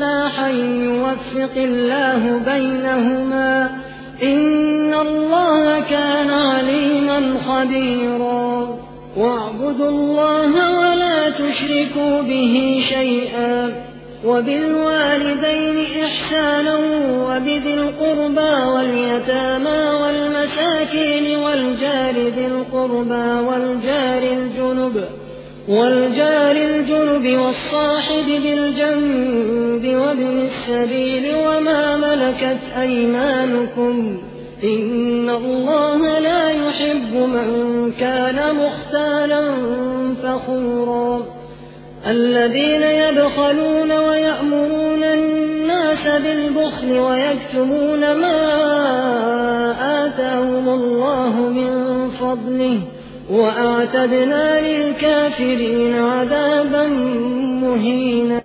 إصلاحا يوفق الله بينهما. إن الله كان عليما خبيرا. واعبدوا الله ولا تشركوا به شيئا. وبالوالدين إحسانا وبذي القربى واليتامى والمساكين والجار ذي القربى والجار الجنب والجار الجنب والصاحب بالجنب وابن السبيل وما ملكت أيمانكم إن الله لا يحب من كان مختالا فخورا الذين يبخلون ويأمرون الناس بالبخل ويكتمون ما آتاهم الله من فضله وأعتدنا للكافرين عذابا مهينا